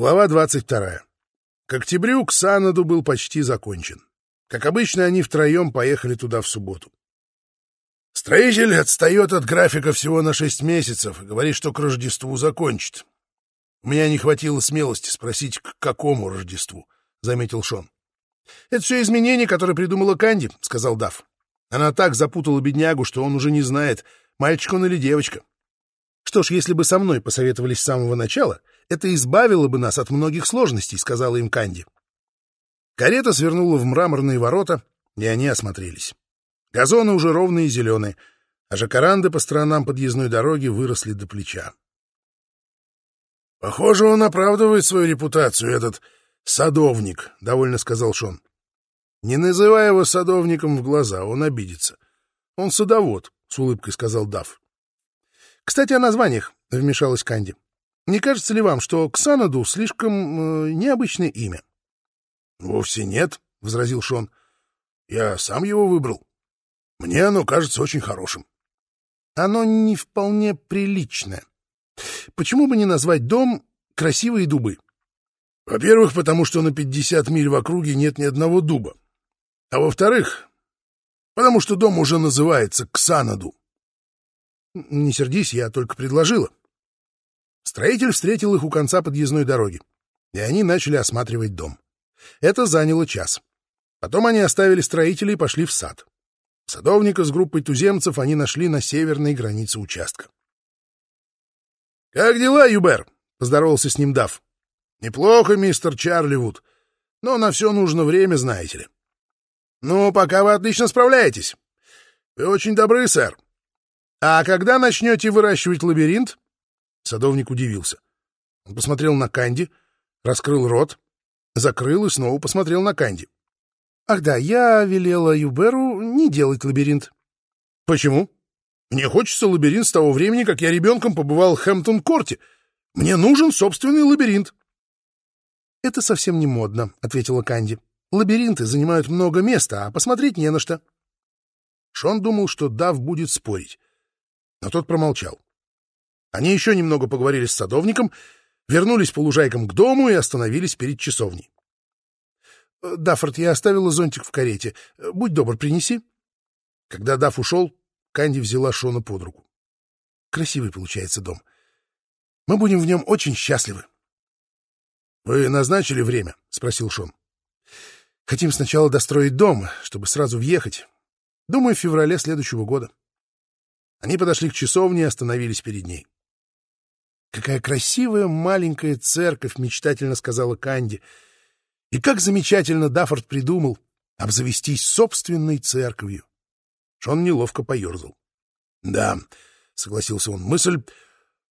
Глава 22. К октябрю к Санаду был почти закончен. Как обычно, они втроем поехали туда в субботу. Строитель отстает от графика всего на шесть месяцев и говорит, что к Рождеству закончит. У меня не хватило смелости спросить, к какому Рождеству, — заметил Шон. — Это все изменения, которые придумала Канди, — сказал Дав. Она так запутала беднягу, что он уже не знает, мальчик он или девочка. Что ж, если бы со мной посоветовались с самого начала, это избавило бы нас от многих сложностей, — сказала им Канди. Карета свернула в мраморные ворота, и они осмотрелись. Газоны уже ровные и зеленые, а жакаранды по сторонам подъездной дороги выросли до плеча. — Похоже, он оправдывает свою репутацию, этот садовник, — довольно сказал Шон. — Не называй его садовником в глаза, он обидится. — Он садовод, — с улыбкой сказал Дав. — Кстати, о названиях, — вмешалась Канди. — Не кажется ли вам, что Ксанаду слишком э, необычное имя? — Вовсе нет, — возразил Шон. — Я сам его выбрал. Мне оно кажется очень хорошим. — Оно не вполне приличное. Почему бы не назвать дом «Красивые дубы»? Во-первых, потому что на 50 миль в округе нет ни одного дуба. А во-вторых, потому что дом уже называется Ксанаду. Не сердись, я только предложила. Строитель встретил их у конца подъездной дороги, и они начали осматривать дом. Это заняло час. Потом они оставили строителей и пошли в сад. Садовника с группой туземцев они нашли на северной границе участка. «Как дела, Юбер?» — поздоровался с ним Дав. «Неплохо, мистер Чарливуд, но на все нужно время, знаете ли». «Ну, пока вы отлично справляетесь. Вы очень добры, сэр. А когда начнете выращивать лабиринт?» Садовник удивился. Он посмотрел на Канди, раскрыл рот, закрыл и снова посмотрел на Канди. «Ах да, я велела Юберу не делать лабиринт». «Почему?» Мне хочется лабиринт с того времени, как я ребенком побывал в Хэмптон-корте. Мне нужен собственный лабиринт. — Это совсем не модно, — ответила Канди. — Лабиринты занимают много места, а посмотреть не на что. Шон думал, что Дав будет спорить, но тот промолчал. Они еще немного поговорили с садовником, вернулись по лужайкам к дому и остановились перед часовней. — Даффорд, я оставила зонтик в карете. Будь добр, принеси. Когда Дафф ушел, Канди взяла Шона под руку. Красивый получается дом. Мы будем в нем очень счастливы. — Вы назначили время? — спросил Шон. — Хотим сначала достроить дом, чтобы сразу въехать. Думаю, в феврале следующего года. Они подошли к часовне и остановились перед ней. «Какая красивая маленькая церковь!» — мечтательно сказала Канди. «И как замечательно Даффорд придумал обзавестись собственной церковью!» Шон неловко поерзал. — Да, — согласился он, — мысль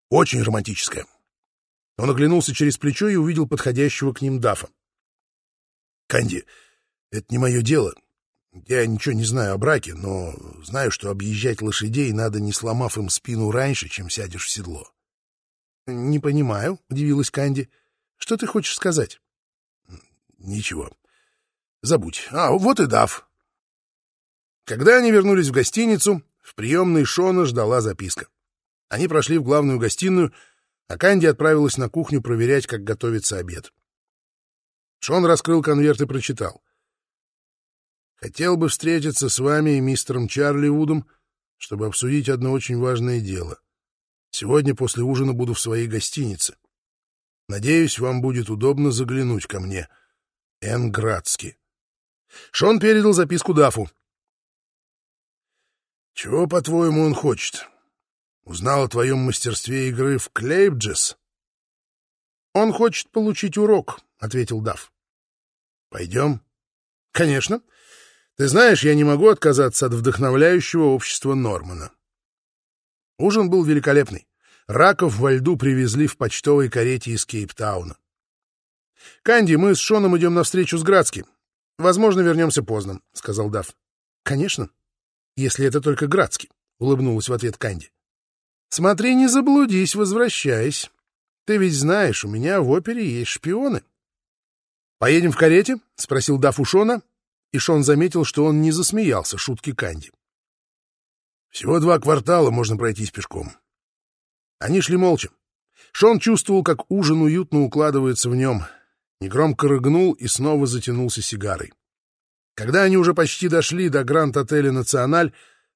очень романтическая. Он оглянулся через плечо и увидел подходящего к ним Дафа. — Канди, это не мое дело. Я ничего не знаю о браке, но знаю, что объезжать лошадей надо, не сломав им спину раньше, чем сядешь в седло. — Не понимаю, — удивилась Канди. — Что ты хочешь сказать? — Ничего. Забудь. А, вот и Даф. Когда они вернулись в гостиницу, в приемной Шона ждала записка. Они прошли в главную гостиную, а Канди отправилась на кухню проверять, как готовится обед. Шон раскрыл конверт и прочитал. «Хотел бы встретиться с вами и мистером Чарли Вудом, чтобы обсудить одно очень важное дело. Сегодня после ужина буду в своей гостинице. Надеюсь, вам будет удобно заглянуть ко мне. Эн Градски». Шон передал записку Дафу. Чего, по-твоему, он хочет? Узнал о твоем мастерстве игры в Клейбджес? Он хочет получить урок, — ответил Дав. Пойдем? Конечно. Ты знаешь, я не могу отказаться от вдохновляющего общества Нормана. Ужин был великолепный. Раков во льду привезли в почтовой карете из Кейптауна. «Канди, мы с Шоном идем навстречу с Градским. Возможно, вернемся поздно», — сказал Дав. «Конечно если это только Градский, — улыбнулась в ответ Канди. — Смотри, не заблудись, возвращаясь. Ты ведь знаешь, у меня в опере есть шпионы. — Поедем в карете? — спросил Даф у Шона, и Шон заметил, что он не засмеялся шутки Канди. — Всего два квартала можно пройтись пешком. Они шли молча. Шон чувствовал, как ужин уютно укладывается в нем, негромко рыгнул и снова затянулся сигарой. Когда они уже почти дошли до гранд-отеля «Националь»,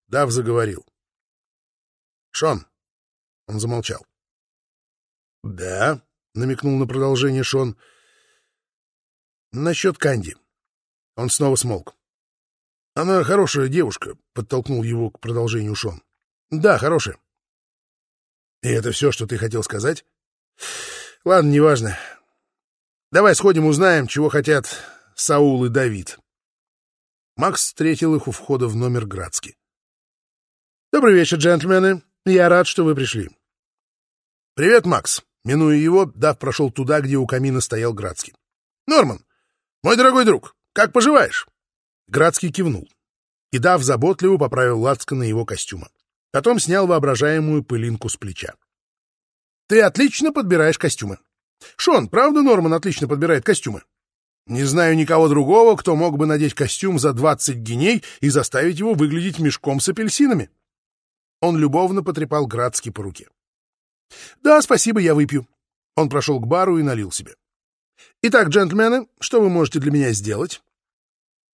Дав заговорил. «Шон!» — он замолчал. «Да», — намекнул на продолжение Шон. «Насчет Канди». Он снова смолк. «Она хорошая девушка», — подтолкнул его к продолжению Шон. «Да, хорошая». «И это все, что ты хотел сказать?» «Ладно, неважно. Давай сходим, узнаем, чего хотят Саул и Давид». Макс встретил их у входа в номер Градски. «Добрый вечер, джентльмены. Я рад, что вы пришли». «Привет, Макс». Минуя его, Дав прошел туда, где у камина стоял Градский. «Норман, мой дорогой друг, как поживаешь?» Градский кивнул. И Дав заботливо поправил лацко на его костюма. Потом снял воображаемую пылинку с плеча. «Ты отлично подбираешь костюмы. Шон, правда Норман отлично подбирает костюмы?» Не знаю никого другого, кто мог бы надеть костюм за двадцать геней и заставить его выглядеть мешком с апельсинами. Он любовно потрепал Градский по руке. «Да, спасибо, я выпью». Он прошел к бару и налил себе. «Итак, джентльмены, что вы можете для меня сделать?»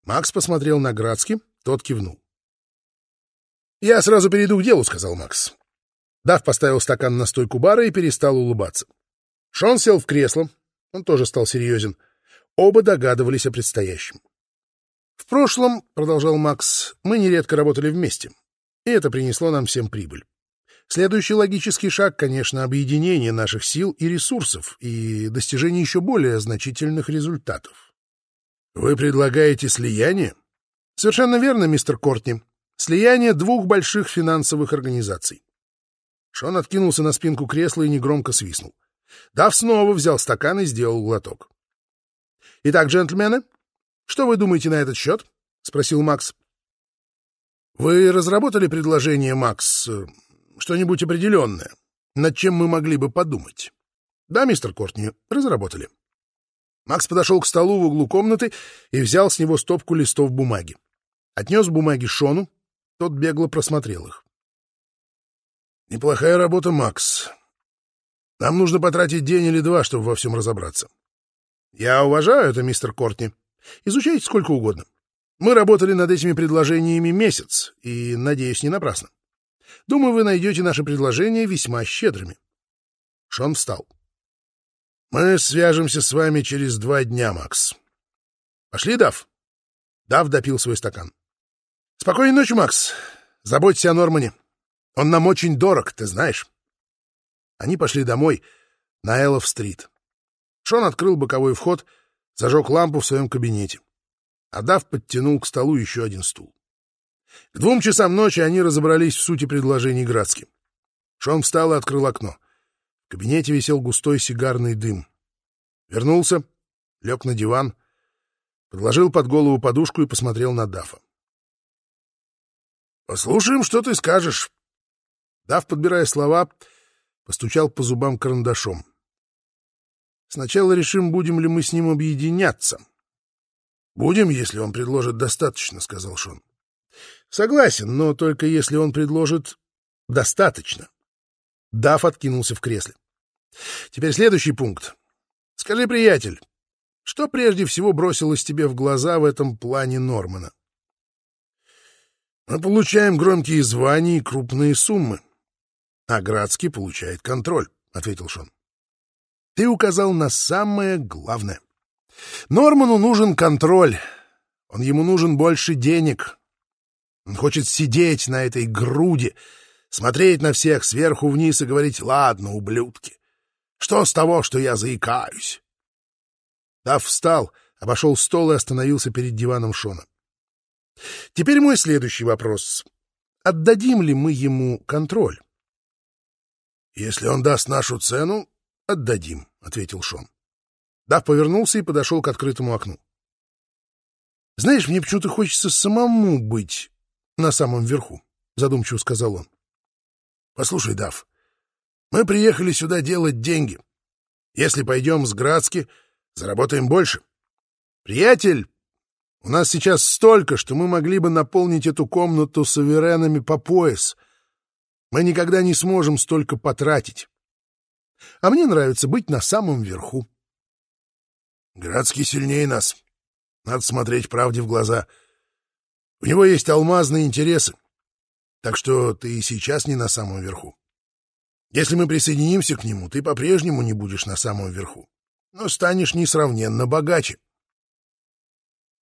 Макс посмотрел на Градский, тот кивнул. «Я сразу перейду к делу», — сказал Макс. Дав поставил стакан на стойку бара и перестал улыбаться. Шон сел в кресло, он тоже стал серьезен — Оба догадывались о предстоящем. «В прошлом, — продолжал Макс, — мы нередко работали вместе, и это принесло нам всем прибыль. Следующий логический шаг, конечно, объединение наших сил и ресурсов и достижение еще более значительных результатов. Вы предлагаете слияние? Совершенно верно, мистер Кортни. Слияние двух больших финансовых организаций. Шон откинулся на спинку кресла и негромко свистнул. Дав снова взял стакан и сделал глоток. Итак, джентльмены, что вы думаете на этот счет? — спросил Макс. — Вы разработали предложение, Макс, что-нибудь определенное, над чем мы могли бы подумать? — Да, мистер Кортни, разработали. Макс подошел к столу в углу комнаты и взял с него стопку листов бумаги. Отнес бумаги Шону, тот бегло просмотрел их. — Неплохая работа, Макс. Нам нужно потратить день или два, чтобы во всем разобраться. Я уважаю это, мистер Кортни. Изучайте сколько угодно. Мы работали над этими предложениями месяц, и, надеюсь, не напрасно. Думаю, вы найдете наши предложения весьма щедрыми. Шон встал. Мы свяжемся с вами через два дня, Макс. Пошли, Дав? Дав допил свой стакан. Спокойной ночи, Макс. Заботься о Нормане. Он нам очень дорог, ты знаешь. Они пошли домой на Эллов-стрит. Шон открыл боковой вход, зажег лампу в своем кабинете. Адав подтянул к столу еще один стул. К двум часам ночи они разобрались в сути предложений Градски. Шон встал и открыл окно. В кабинете висел густой сигарный дым. Вернулся, лег на диван, подложил под голову подушку и посмотрел на Дафа. «Послушаем, что ты скажешь». Даф, подбирая слова, постучал по зубам карандашом. Сначала решим, будем ли мы с ним объединяться. — Будем, если он предложит достаточно, — сказал Шон. — Согласен, но только если он предложит достаточно. Даф откинулся в кресле. — Теперь следующий пункт. Скажи, приятель, что прежде всего бросилось тебе в глаза в этом плане Нормана? — Мы получаем громкие звания и крупные суммы. — А Градский получает контроль, — ответил Шон. Ты указал на самое главное. Норману нужен контроль. Он ему нужен больше денег. Он хочет сидеть на этой груди, смотреть на всех сверху вниз и говорить «Ладно, ублюдки, что с того, что я заикаюсь?» Дав встал, обошел стол и остановился перед диваном Шона. Теперь мой следующий вопрос. Отдадим ли мы ему контроль? Если он даст нашу цену, отдадим. — ответил Шон. Дав повернулся и подошел к открытому окну. — Знаешь, мне почему-то хочется самому быть на самом верху, — задумчиво сказал он. — Послушай, Дав, мы приехали сюда делать деньги. Если пойдем с Градски, заработаем больше. Приятель, у нас сейчас столько, что мы могли бы наполнить эту комнату суверенами по пояс. Мы никогда не сможем столько потратить. А мне нравится быть на самом верху. Градский сильнее нас. Надо смотреть правде в глаза. У него есть алмазные интересы. Так что ты и сейчас не на самом верху. Если мы присоединимся к нему, ты по-прежнему не будешь на самом верху, но станешь несравненно богаче.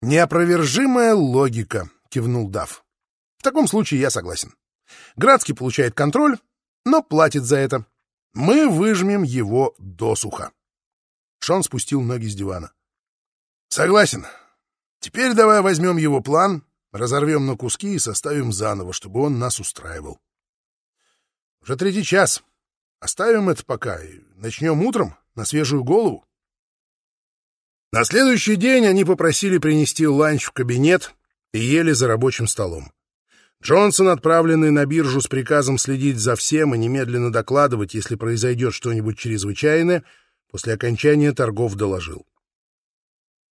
«Неопровержимая логика», — кивнул Дав. «В таком случае я согласен. Градский получает контроль, но платит за это. Мы выжмем его досуха». Шон спустил ноги с дивана. «Согласен. Теперь давай возьмем его план, разорвем на куски и составим заново, чтобы он нас устраивал». «Уже третий час. Оставим это пока и начнем утром, на свежую голову». На следующий день они попросили принести ланч в кабинет и ели за рабочим столом. Джонсон, отправленный на биржу с приказом следить за всем и немедленно докладывать, если произойдет что-нибудь чрезвычайное, после окончания торгов доложил.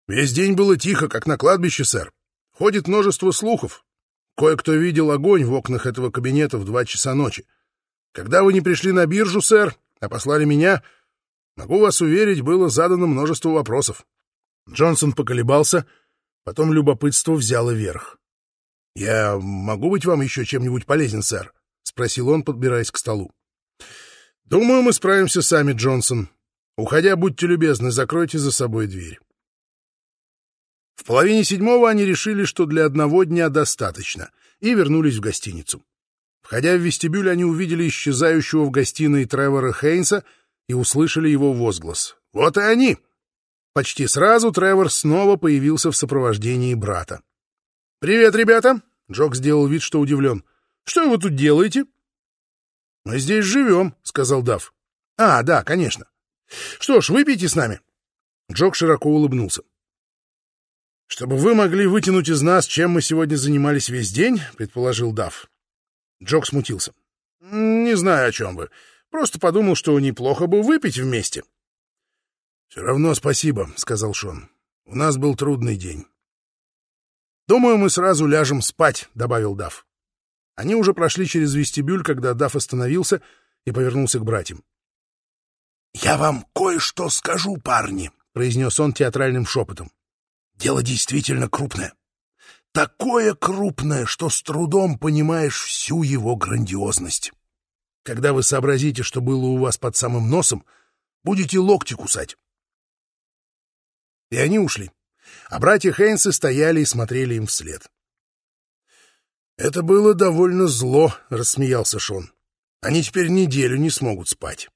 «Весь день было тихо, как на кладбище, сэр. Ходит множество слухов. Кое-кто видел огонь в окнах этого кабинета в два часа ночи. Когда вы не пришли на биржу, сэр, а послали меня, могу вас уверить, было задано множество вопросов. Джонсон поколебался, потом любопытство взяло верх. — Я могу быть вам еще чем-нибудь полезен, сэр? — спросил он, подбираясь к столу. — Думаю, мы справимся сами, Джонсон. Уходя, будьте любезны, закройте за собой дверь. В половине седьмого они решили, что для одного дня достаточно, и вернулись в гостиницу. Входя в вестибюль, они увидели исчезающего в гостиной Тревора Хейнса и услышали его возглас. «Вот и они!» Почти сразу Тревор снова появился в сопровождении брата. «Привет, ребята!» — Джок сделал вид, что удивлен. «Что вы тут делаете?» «Мы здесь живем», — сказал Дав. «А, да, конечно. Что ж, выпейте с нами». Джок широко улыбнулся. «Чтобы вы могли вытянуть из нас, чем мы сегодня занимались весь день», — предположил Дав. Джок смутился. «Не знаю, о чем вы. Просто подумал, что неплохо бы выпить вместе». «Все равно спасибо», — сказал Шон. «У нас был трудный день». «Думаю, мы сразу ляжем спать», — добавил Дав. Они уже прошли через вестибюль, когда Дав остановился и повернулся к братьям. «Я вам кое-что скажу, парни», — произнес он театральным шепотом. «Дело действительно крупное. Такое крупное, что с трудом понимаешь всю его грандиозность. Когда вы сообразите, что было у вас под самым носом, будете локти кусать. И они ушли. А братья Хейнсы стояли и смотрели им вслед. «Это было довольно зло», — рассмеялся Шон. «Они теперь неделю не смогут спать».